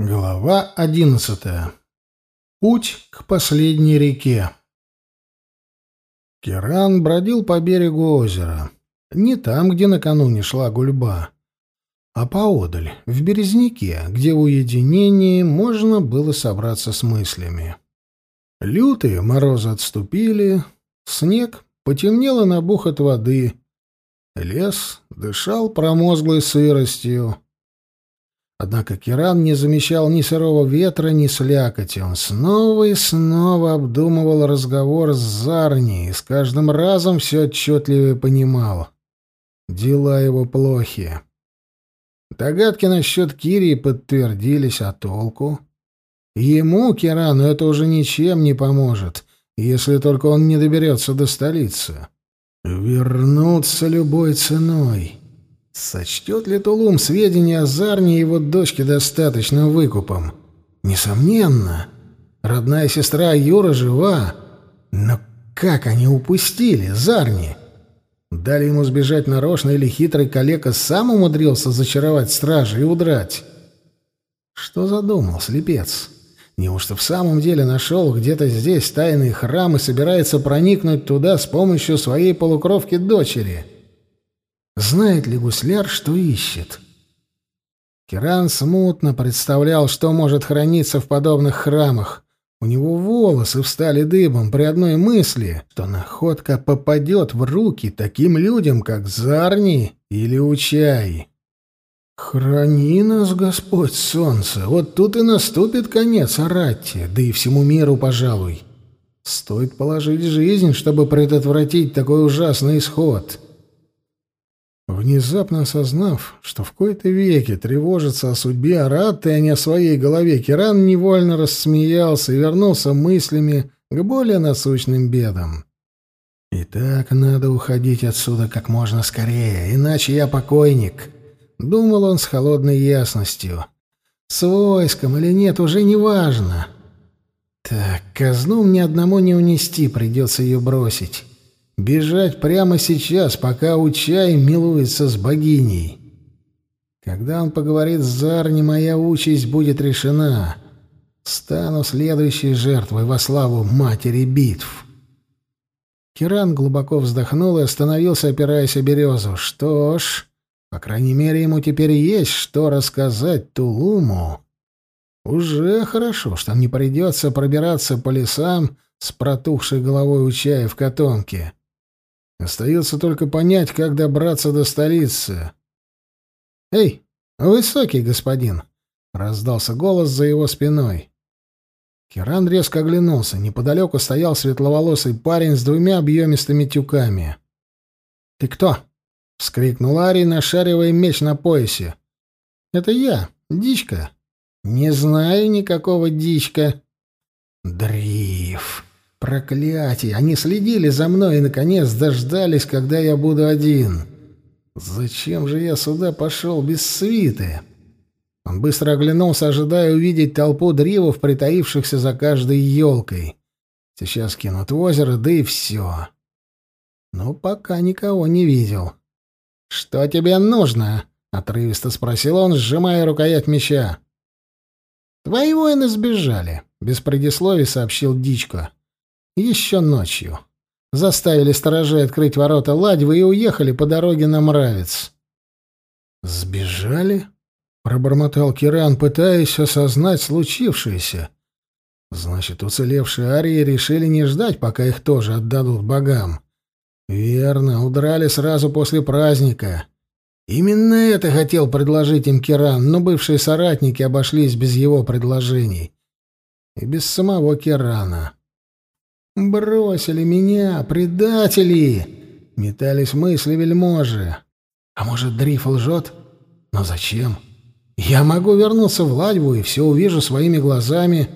Глава одиннадцатая. Путь к последней реке. Киран бродил по берегу озера. Не там, где накануне шла гульба, а поодаль, в Березняке, где в уединении можно было собраться с мыслями. Лютые морозы отступили, снег потемнело набух от воды, лес дышал промозглой сыростью. Однако Киран не замечал ни сырого ветра, ни слякоти. Он снова и снова обдумывал разговор с Зарни и с каждым разом все отчетливее понимал. Дела его плохи. Догадки насчет Кирии подтвердились, а толку? Ему, Кирану, это уже ничем не поможет, если только он не доберется до столицы. Вернуться любой ценой. Сочтет ли Тулум сведения о Зарне и его дочке достаточным выкупом? Несомненно. Родная сестра Юра жива. Но как они упустили Зарни? Дали ему сбежать нарочно или хитрый калека сам умудрился зачаровать стражи и удрать? Что задумал слепец? Неужто в самом деле нашел где-то здесь тайный храм и собирается проникнуть туда с помощью своей полукровки дочери?» Знает ли гусляр, что ищет? Киран смутно представлял, что может храниться в подобных храмах. У него волосы встали дыбом при одной мысли, что находка попадет в руки таким людям, как Зарни или Учай. «Храни нас, Господь Солнце! Вот тут и наступит конец Аратте, да и всему миру, пожалуй. Стоит положить жизнь, чтобы предотвратить такой ужасный исход». Внезапно осознав, что в кои-то веке тревожится о судьбе Аратты, а не о своей голове, Киран невольно рассмеялся и вернулся мыслями к более насущным бедам. «Итак, надо уходить отсюда как можно скорее, иначе я покойник», — думал он с холодной ясностью. «С войском или нет, уже не важно. Так, казну мне одному не унести, придется ее бросить». Бежать прямо сейчас, пока Учай милуется с богиней. Когда он поговорит с Зарни, моя участь будет решена. Стану следующей жертвой во славу матери битв. Киран глубоко вздохнул и остановился, опираясь о березу. Что ж, по крайней мере, ему теперь есть что рассказать Тулуму. Уже хорошо, что не придется пробираться по лесам с протухшей головой Учая в котомке. Остается только понять, как добраться до столицы. «Эй, высокий господин!» — раздался голос за его спиной. Киран резко оглянулся. Неподалеку стоял светловолосый парень с двумя объемистыми тюками. «Ты кто?» — вскрикнул Арий, нашаривая меч на поясе. «Это я, Дичка». «Не знаю никакого Дичка». «Дриф!» Проклятие! Они следили за мной и, наконец, дождались, когда я буду один. Зачем же я сюда пошел без свиты? Он быстро оглянулся, ожидая увидеть толпу дривов, притаившихся за каждой елкой. Сейчас кинут в озеро, да и все. Но пока никого не видел. «Что тебе нужно?» — отрывисто спросил он, сжимая рукоять меча. «Твои воины сбежали», — без предисловий сообщил Дичко. Еще ночью. Заставили сторожей открыть ворота Ладьвы и уехали по дороге на Мравец. «Сбежали?» — пробормотал Киран, пытаясь осознать случившееся. «Значит, уцелевшие арии решили не ждать, пока их тоже отдадут богам. Верно, удрали сразу после праздника. Именно это хотел предложить им Киран, но бывшие соратники обошлись без его предложений. И без самого Кирана». «Бросили меня, предатели!» — метались мысли вельможи. «А может, Дриф лжет? Но зачем? Я могу вернуться в Ладьву и все увижу своими глазами».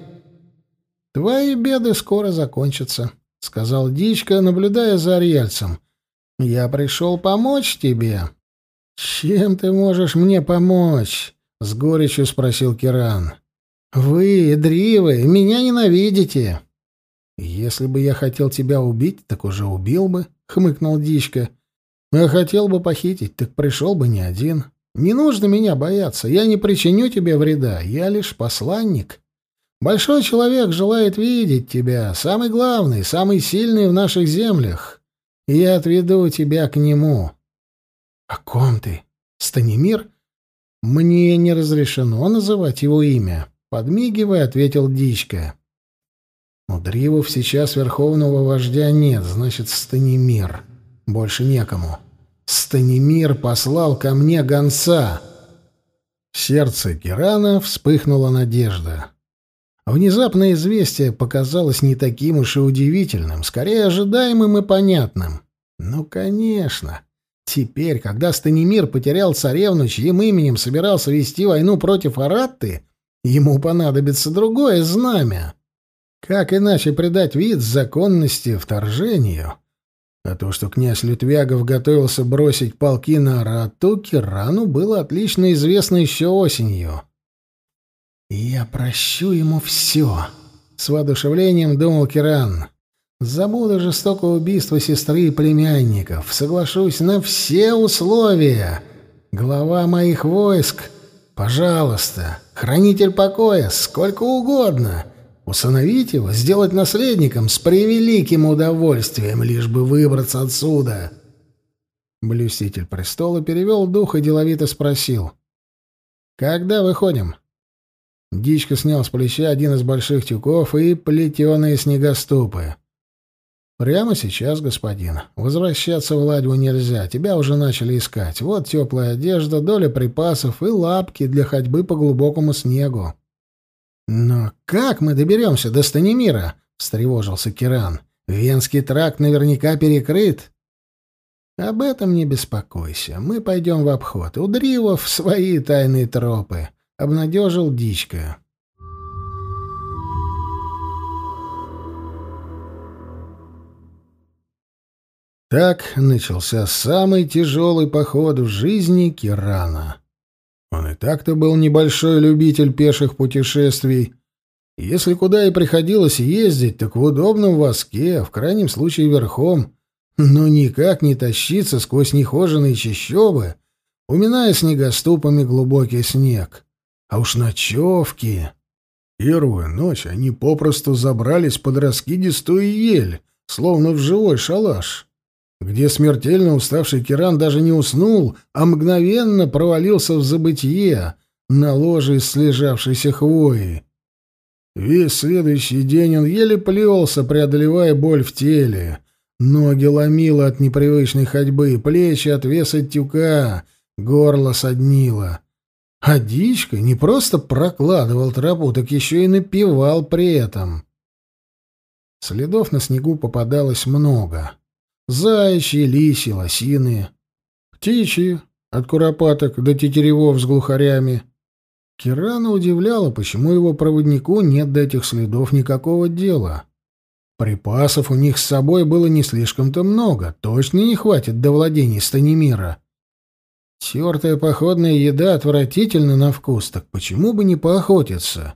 «Твои беды скоро закончатся», — сказал Дичка, наблюдая за Ариэльцем. «Я пришел помочь тебе». «Чем ты можешь мне помочь?» — с горечью спросил Киран. «Вы, Дривы, меня ненавидите». «Если бы я хотел тебя убить, так уже убил бы», — хмыкнул Дичка. «А хотел бы похитить, так пришел бы не один. Не нужно меня бояться, я не причиню тебе вреда, я лишь посланник. Большой человек желает видеть тебя, самый главный, самый сильный в наших землях, я отведу тебя к нему». «О ком ты? Станимир?» «Мне не разрешено называть его имя», — подмигивая, ответил Дичка. «У Дривов сейчас верховного вождя нет, значит, Станимир. Больше некому. Станимир послал ко мне гонца». В сердце Кирана вспыхнула надежда. Внезапное известие показалось не таким уж и удивительным, скорее ожидаемым и понятным. Ну, конечно. Теперь, когда Станимир потерял царевну, чьим именем собирался вести войну против Аратты, ему понадобится другое знамя. Как иначе придать вид законности вторжению? А то, что князь Лютвягов готовился бросить полки на Аратту, Кирану было отлично известно еще осенью. «Я прощу ему все», — с воодушевлением думал Киран. Забуду жестокое убийство сестры и племянников, соглашусь на все условия. Глава моих войск, пожалуйста, хранитель покоя, сколько угодно. Усыновить его, сделать наследником с превеликим удовольствием, лишь бы выбраться отсюда. Блюститель престола перевел дух и деловито спросил. «Когда выходим?» Дичка снял с плеча один из больших тюков и плетеные снегоступы. «Прямо сейчас, господин. Возвращаться в Ладьву нельзя. Тебя уже начали искать. Вот теплая одежда, доля припасов и лапки для ходьбы по глубокому снегу». «Но как мы доберемся до Станимира?» — встревожился Киран. «Венский тракт наверняка перекрыт». «Об этом не беспокойся. Мы пойдем в обход. У Дривов свои тайные тропы», — обнадежил Дичка. Так начался самый тяжелый поход в жизни Кирана. Он и так-то был небольшой любитель пеших путешествий. Если куда и приходилось ездить, так в удобном воске, в крайнем случае верхом, но никак не тащиться сквозь нехоженные чащобы, уминая снегоступами глубокий снег. А уж ночевки... Первую ночь они попросту забрались под раскидистую ель, словно в живой шалаш где смертельно уставший Киран даже не уснул, а мгновенно провалился в забытье на ложе из слежавшейся хвои. Весь следующий день он еле плелся, преодолевая боль в теле. Ноги ломило от непривычной ходьбы, плечи от веса тюка, горло соднило. А дичка не просто прокладывал тропу, так еще и напевал при этом. Следов на снегу попадалось много. Заячьи, лисьи, лосиные. Птичьи, от куропаток до тетеревов с глухарями. Кирана удивляла, почему его проводнику нет до этих следов никакого дела. Припасов у них с собой было не слишком-то много, точно не хватит до владений Станимира. Тертая походная еда отвратительна на вкус, так почему бы не поохотиться?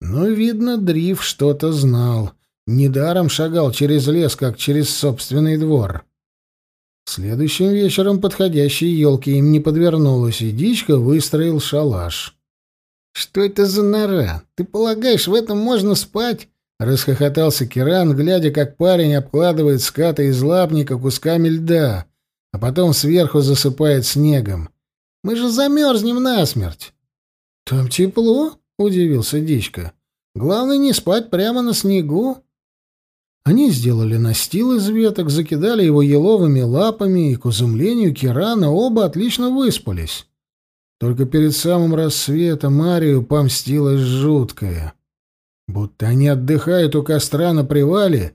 Но, видно, Дрив что-то знал, Недаром шагал через лес, как через собственный двор. Следующим вечером подходящей елки им не подвернулось, и Дичка выстроил шалаш. «Что это за нора? Ты полагаешь, в этом можно спать?» — расхохотался Киран, глядя, как парень обкладывает ската из лапника кусками льда, а потом сверху засыпает снегом. «Мы же замерзнем насмерть!» «Там тепло?» — удивился Дичка. «Главное не спать прямо на снегу». Они сделали настил из веток, закидали его еловыми лапами, и, к изумлению Кирана, оба отлично выспались. Только перед самым рассветом Марию помстилась жуткая. Будто они отдыхают у костра на привале,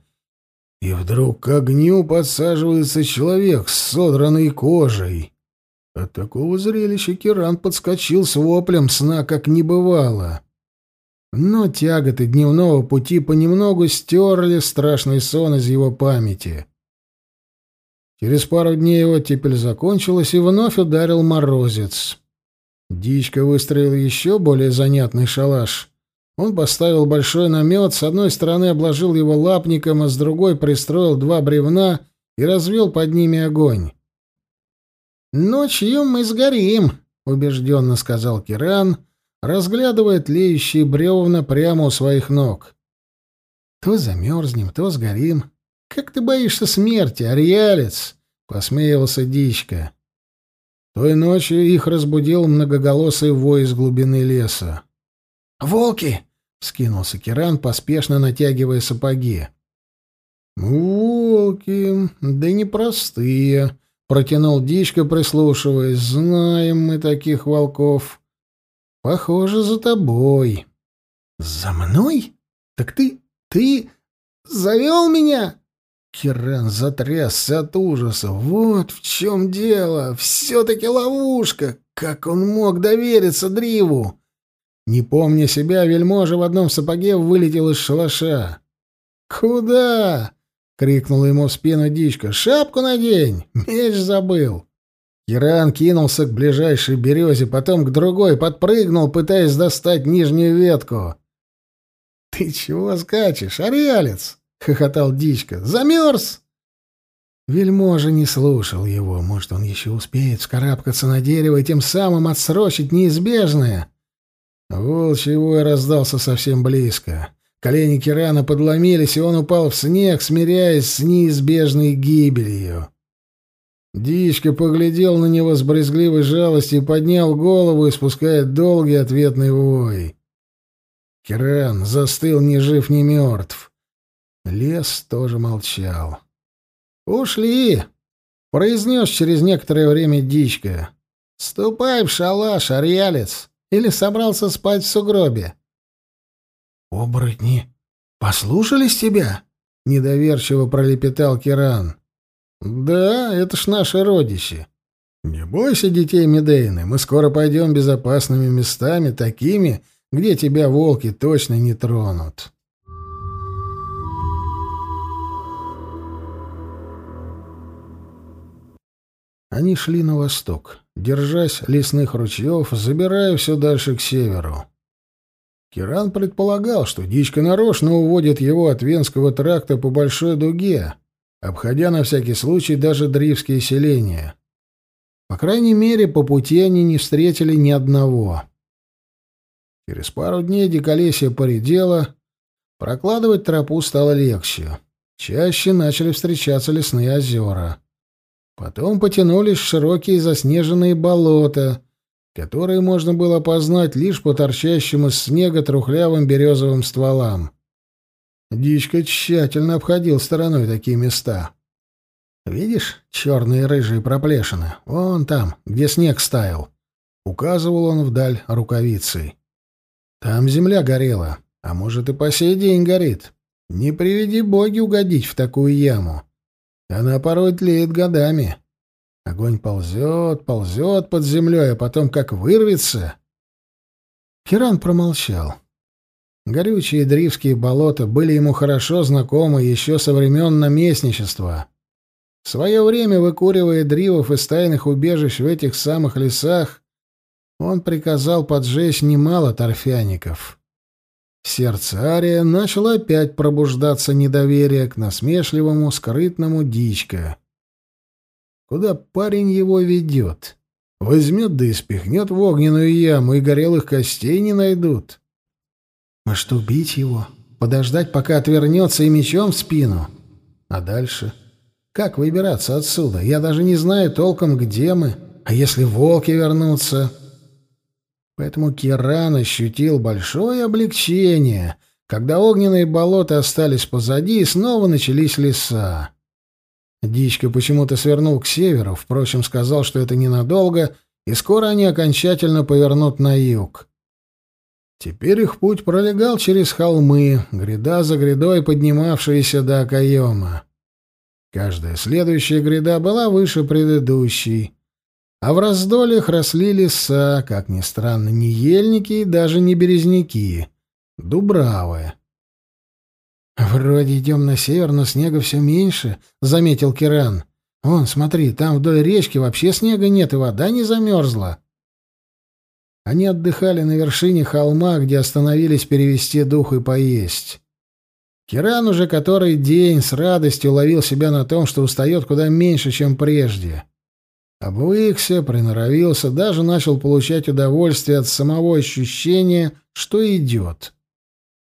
и вдруг к огню подсаживается человек с содранной кожей. От такого зрелища Киран подскочил с воплем сна, как не бывало. Но тяготы дневного пути понемногу стерли страшный сон из его памяти. Через пару дней его теперь закончилась, и вновь ударил морозец. Дичка выстроил еще более занятный шалаш. Он поставил большой намет, с одной стороны обложил его лапником, а с другой пристроил два бревна и развел под ними огонь. «Ночью мы сгорим», — убежденно сказал Киран, разглядывая тлеющие бревна прямо у своих ног. «То замерзнем, то сгорим. Как ты боишься смерти, ариалец?» — посмеивался Дичка. Той ночью их разбудил многоголосый вой из глубины леса. «Волки!» — скинулся Киран, поспешно натягивая сапоги. «Волки, да непростые», — протянул Дичка, прислушиваясь. «Знаем мы таких волков. Похоже, за тобой». «За мной? Так ты... ты... завел меня?» Киран затрясся от ужаса. «Вот в чем дело! Все-таки ловушка! Как он мог довериться Дриву?» Не помня себя, вельможа в одном сапоге вылетел из шалаша. «Куда?» — крикнула ему в спину дичка. «Шапку надень! Меч забыл!» Киран кинулся к ближайшей березе, потом к другой, подпрыгнул, пытаясь достать нижнюю ветку. «Ты чего скачешь, ариалец?» — хохотал дичка. «Замерз!» Вельможа не слушал его. Может, он еще успеет вскарабкаться на дерево и тем самым отсрочить неизбежное. Волчий вой раздался совсем близко. Колени Кирана подломились, и он упал в снег, смиряясь с неизбежной гибелью. Дичка поглядел на него с брезгливой жалостью и поднял голову, испуская долгий ответный вой. Киран застыл ни жив, ни мертв. Лес тоже молчал. «Ушли!» — произнес через некоторое время Дичка. «Ступай в шалаш, арьялец! Или собрался спать в сугробе?» «Оборотни послушались тебя?» — недоверчиво пролепетал Киран. «Да, это ж наши родичи. Не бойся детей Медейны, мы скоро пойдем безопасными местами, такими, где тебя волки точно не тронут». Они шли на восток, держась лесных ручьев, забирая все дальше к северу. Киран предполагал, что дичка нарочно уводит его от Венского тракта по большой дуге, обходя на всякий случай даже дривские селения. По крайней мере, по пути они не встретили ни одного. Через пару дней диколесье поредело, прокладывать тропу стало легче. Чаще начали встречаться лесные озера. Потом потянулись широкие заснеженные болота, которые можно было познать лишь по торчащим из снега трухлявым березовым стволам. Дичка тщательно обходил стороной такие места. «Видишь черные рыжие проплешины? Вон там, где снег стаял». Указывал он вдаль рукавицей. «Там земля горела, а может и по сей день горит. Не приведи боги угодить в такую яму. Она порой тлеет годами». Огонь ползет, ползет под землей, а потом как вырвется. Хиран промолчал. Горючие дривские болота были ему хорошо знакомы еще со времен наместничества. В свое время, выкуривая дривов из тайных убежищ в этих самых лесах, он приказал поджечь немало торфяников. В сердце Ария начало опять пробуждаться недоверие к насмешливому, скрытному дичка. Куда парень его ведет? Возьмет да и спихнет в огненную яму, и горелых костей не найдут. Может, убить его? Подождать, пока отвернется и мечом в спину? А дальше? Как выбираться отсюда? Я даже не знаю толком, где мы. А если волки вернутся? Поэтому Киран ощутил большое облегчение, когда огненные болота остались позади и снова начались леса. Дичка почему-то свернул к северу, впрочем, сказал, что это ненадолго, и скоро они окончательно повернут на юг. Теперь их путь пролегал через холмы, гряда за грядой, поднимавшиеся до окоема. Каждая следующая гряда была выше предыдущей, а в раздольях росли леса, как ни странно, не ельники и даже не березняки, дубравы. «Вроде идем на север, но снега все меньше», — заметил Киран. «Вон, смотри, там вдоль речки вообще снега нет, и вода не замерзла». Они отдыхали на вершине холма, где остановились перевести дух и поесть. Киран уже который день с радостью ловил себя на том, что устает куда меньше, чем прежде. Обвыкся, приноровился, даже начал получать удовольствие от самого ощущения, что идет.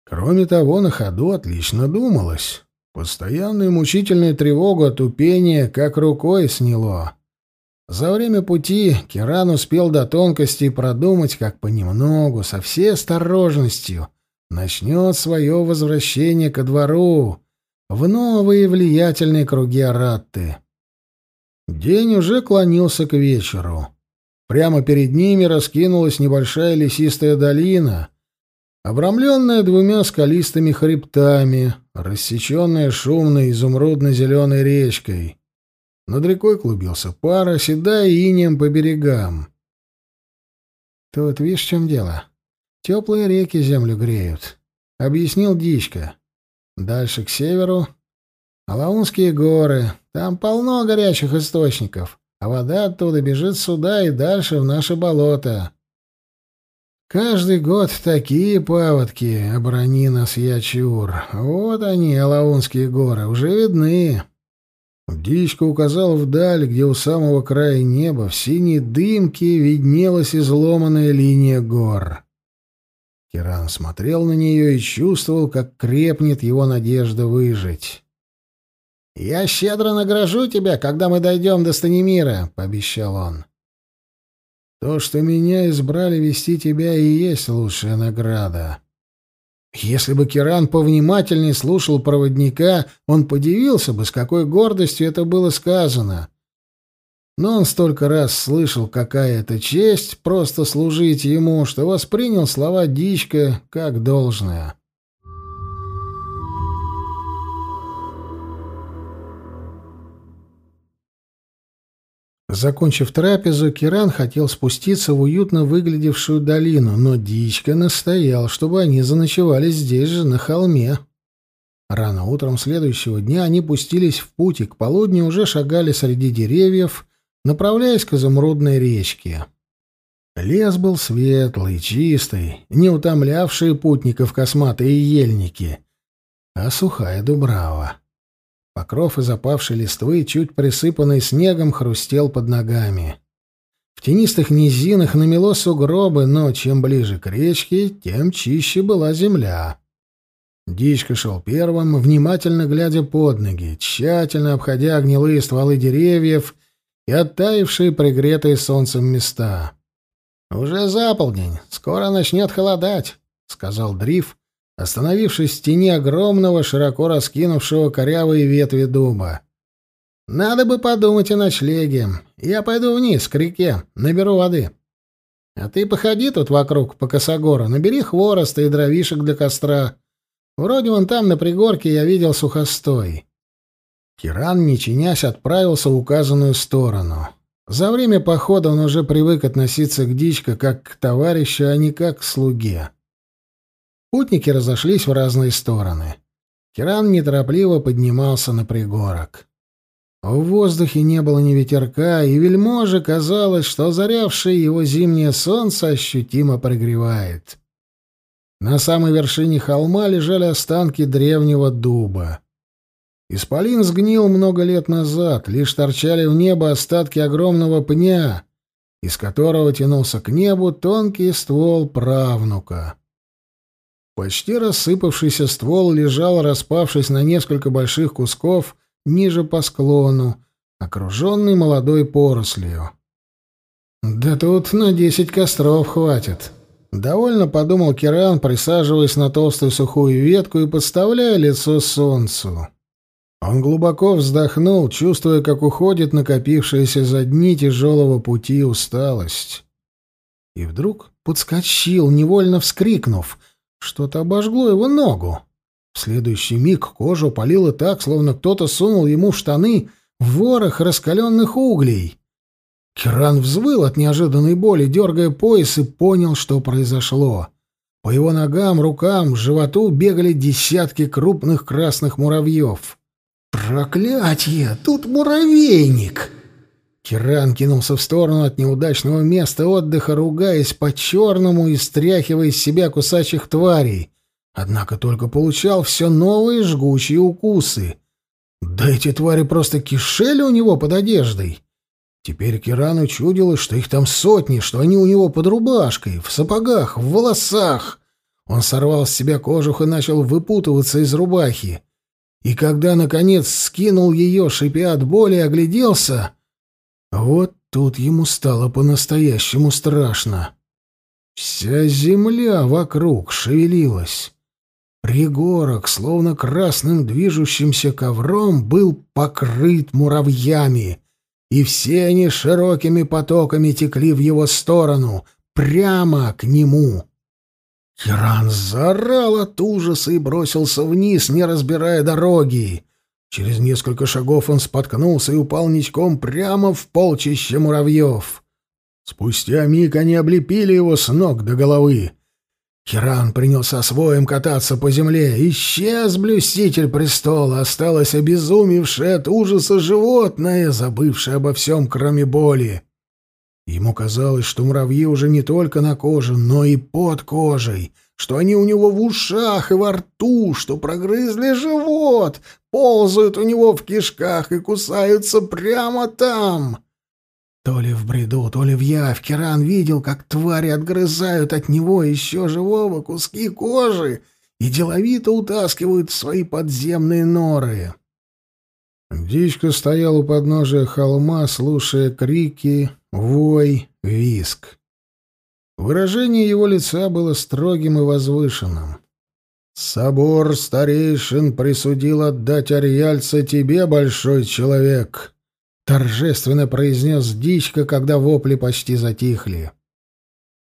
Кроме того, на ходу отлично думалось. Постоянную мучительную тревогу от упения как рукой сняло. За время пути Киран успел до тонкостей продумать, как понемногу, со всей осторожностью, начнет свое возвращение ко двору, в новые влиятельные круги Аратты. День уже клонился к вечеру. Прямо перед ними раскинулась небольшая лесистая долина, обрамленная двумя скалистыми хребтами, рассеченная шумной изумрудно-зеленой речкой. Над рекой клубился пар, оседая инеем по берегам. «Тут видишь, в чем дело? Теплые реки землю греют», — объяснил Дичка. «Дальше к северу — Алаунские горы. Там полно горячих источников, а вода оттуда бежит сюда и дальше в наши болота». Каждый год такие паводки, оборони нас, Ячур. Вот они, Алаунские горы, уже видны. Дичка указал вдаль, где у самого края неба в синей дымке виднелась изломанная линия гор. Киран смотрел на нее и чувствовал, как крепнет его надежда выжить. «Я щедро награжу тебя, когда мы дойдем до Станимира», — пообещал он. То, что меня избрали вести тебя, и есть лучшая награда. Если бы Киран повнимательнее слушал проводника, он подивился бы, с какой гордостью это было сказано. Но он столько раз слышал, какая это честь просто служить ему, что воспринял слова Дичка как должное. Закончив трапезу, Киран хотел спуститься в уютно выглядевшую долину, но Дичка настоял, чтобы они заночевали здесь же, на холме. Рано утром следующего дня они пустились в путь и к полудню уже шагали среди деревьев, направляясь к изумрудной речке. Лес был светлый, чистый, не утомлявший путников косматые ельники, а сухая дубрава. Покров из опавшей листвы, чуть присыпанный снегом, хрустел под ногами. В тенистых низинах намело сугробы, но чем ближе к речке, тем чище была земля. Дичка шел первым, внимательно глядя под ноги, тщательно обходя гнилые стволы деревьев и оттаившие пригретые солнцем места. «Уже заполдень, скоро начнет холодать», — сказал Дриф, остановившись в тени огромного, широко раскинувшего корявые ветви дуба. «Надо бы подумать о ночлеге. Я пойду вниз, к реке, наберу воды. А ты походи тут вокруг, по косогору, набери хвороста и дровишек для костра. Вроде вон там, на пригорке, я видел сухостой». Киран, не чинясь, отправился в указанную сторону. За время похода он уже привык относиться к дичке как к товарищу, а не как к слуге. Путники разошлись в разные стороны. Киран неторопливо поднимался на пригорок. В воздухе не было ни ветерка, и вельможе казалось, что озарявшее его зимнее солнце ощутимо прогревает. На самой вершине холма лежали останки древнего дуба. Исполин сгнил много лет назад, лишь торчали в небо остатки огромного пня, из которого тянулся к небу тонкий ствол правнука. Почти рассыпавшийся ствол лежал, распавшись на несколько больших кусков, ниже по склону, окруженный молодой порослью. «Да тут на десять костров хватит», — довольно подумал Киран, присаживаясь на толстую сухую ветку и подставляя лицо солнцу. Он глубоко вздохнул, чувствуя, как уходит накопившаяся за дни тяжелого пути усталость. И вдруг подскочил, невольно вскрикнув — что-то обожгло его ногу. В следующий миг кожу полило так, словно кто-то сунул ему в штаны ворох раскаленных углей. Киран взвыл от неожиданной боли, дергая пояс, и понял, что произошло. По его ногам, рукам, животу бегали десятки крупных красных муравьев. «Проклятье! Тут муравейник!» Киран кинулся в сторону от неудачного места отдыха, ругаясь по-черному и стряхивая из себя кусачих тварей. Однако только получал все новые жгучие укусы. Да эти твари просто кишели у него под одеждой. Теперь Кирану чудилось, что их там сотни, что они у него под рубашкой, в сапогах, в волосах. Он сорвал с себя кожух и начал выпутываться из рубахи. И когда, наконец, скинул ее, шипя от боли, огляделся, вот тут ему стало по-настоящему страшно. Вся земля вокруг шевелилась. Пригорок, словно красным движущимся ковром, был покрыт муравьями, и все они широкими потоками текли в его сторону, прямо к нему. Киран заорал от ужаса и бросился вниз, не разбирая дороги. Через несколько шагов он споткнулся и упал ничком прямо в полчище муравьев. Спустя миг они облепили его с ног до головы. Киран принялся своим кататься по земле. Исчез блюститель престола, осталось обезумевшее от ужаса животное, забывшее обо всем, кроме боли. Ему казалось, что муравьи уже не только на коже, но и под кожей, что они у него в ушах и во рту, что прогрызли живот, ползают у него в кишках и кусаются прямо там. То ли в бреду, то ли в явь Киран видел, как твари отгрызают от него еще живого куски кожи и деловито утаскивают в свои подземные норы. Дичка стоял у подножия холма, слушая крики, вой, виск. Выражение его лица было строгим и возвышенным. «Собор старейшин присудил отдать Ариальца тебе, большой человек», — торжественно произнес Дичка, когда вопли почти затихли.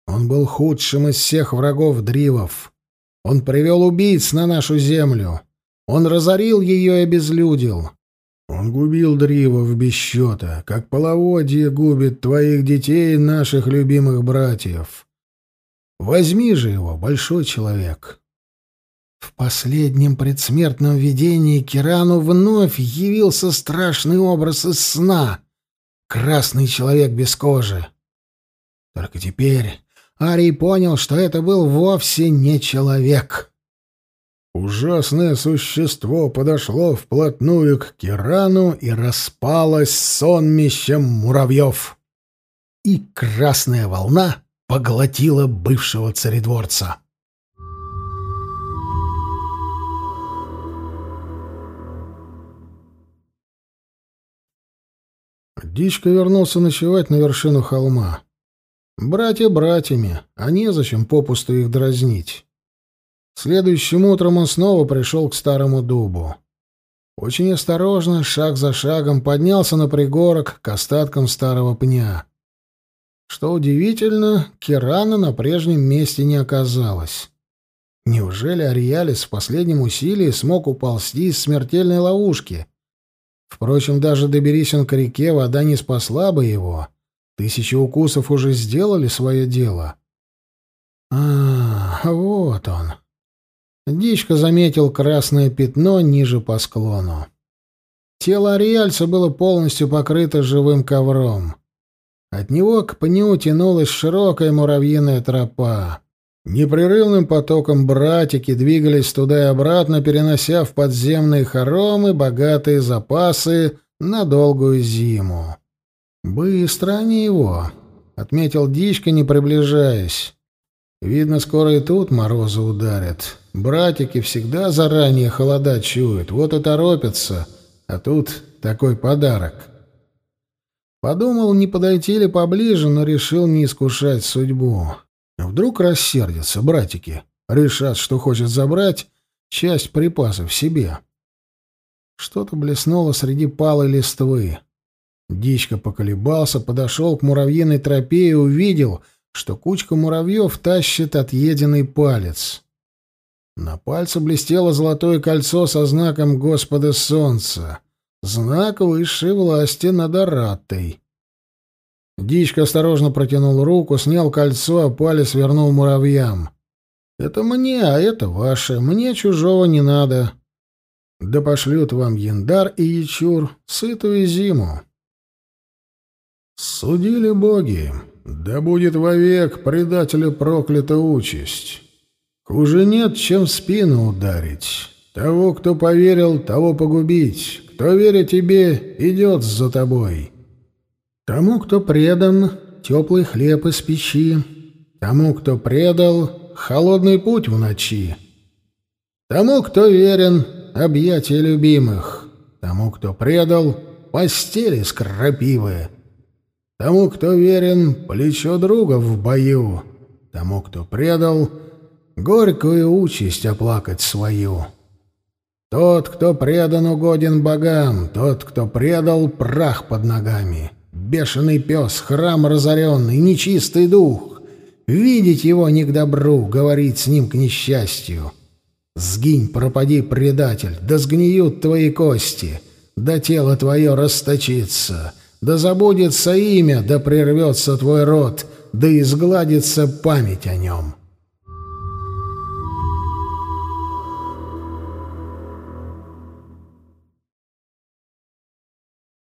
Он был худшим из всех врагов Дривов. Он привел убийц на нашу землю. Он разорил ее и обезлюдил. Он губил Дривов без счета, как половодье губит твоих детей наших любимых братьев. Возьми же его, большой человек. В последнем предсмертном видении Кирану вновь явился страшный образ из сна. Красный человек без кожи. Только теперь Арий понял, что это был вовсе не человек. Ужасное существо подошло вплотную к Кирану и распалось сонмищем муравьев. И красная волна поглотила бывшего царедворца. Дичка вернулся ночевать на вершину холма. Братья братьями, а незачем попусту их дразнить. Следующим утром он снова пришел к старому дубу. Очень осторожно, шаг за шагом, поднялся на пригорок к остаткам старого пня. Что удивительно, Кирана на прежнем месте не оказалось. Неужели Ариалис в последнем усилии смог уползти из смертельной ловушки? Впрочем, даже доберись он к реке, вода не спасла бы его. Тысячи укусов уже сделали свое дело. А, вот он. Дичка заметил красное пятно ниже по склону. Тело ариальца было полностью покрыто живым ковром. От него к пню тянулась широкая муравьиная тропа. Непрерывным потоком братики двигались туда и обратно, перенося в подземные хоромы богатые запасы на долгую зиму. «Быстро они его», — отметил Дичка, не приближаясь. «Видно, скоро и тут морозы ударят». Братики всегда заранее холода чуют, вот и торопятся, а тут такой подарок. Подумал, не подойти ли поближе, но решил не искушать судьбу. Вдруг рассердятся братики, решат, что хочет забрать часть припасов себе. Что-то блеснуло среди палой листвы. Дичка поколебался, подошел к муравьиной тропе и увидел, что кучка муравьев тащит отъеденный палец. На пальце блестело золотое кольцо со знаком Господа Солнца, знак высшей власти над Араттой. Дичка осторожно протянул руку, снял кольцо, а палец вернул муравьям. «Это мне, а это ваше. Мне чужого не надо. Да пошлют вам яндар и ячур, сытую зиму». Судили боги, да будет вовек предателю проклята участь. Хуже нет, чем в спину ударить. Того, кто поверил, того погубить. Кто верит тебе, идет за тобой. Тому, кто предан, теплый хлеб из печи, тому, кто предал, холодный путь в ночи. Тому, кто верен, объятия любимых, тому, кто предал, постели с крапивы. Тому, кто верен, плечо друга в бою, тому, кто предал, горькую участь оплакать свою. Тот, кто предан, угоден богам, тот, кто предал, прах под ногами. Бешеный пес, храм разоренный, нечистый дух. Видеть его не к добру, говорить с ним к несчастью. Сгинь, пропади, предатель, да сгниют твои кости, да тело твое расточится, да забудется имя, да прервется твой род, да изгладится память о нем».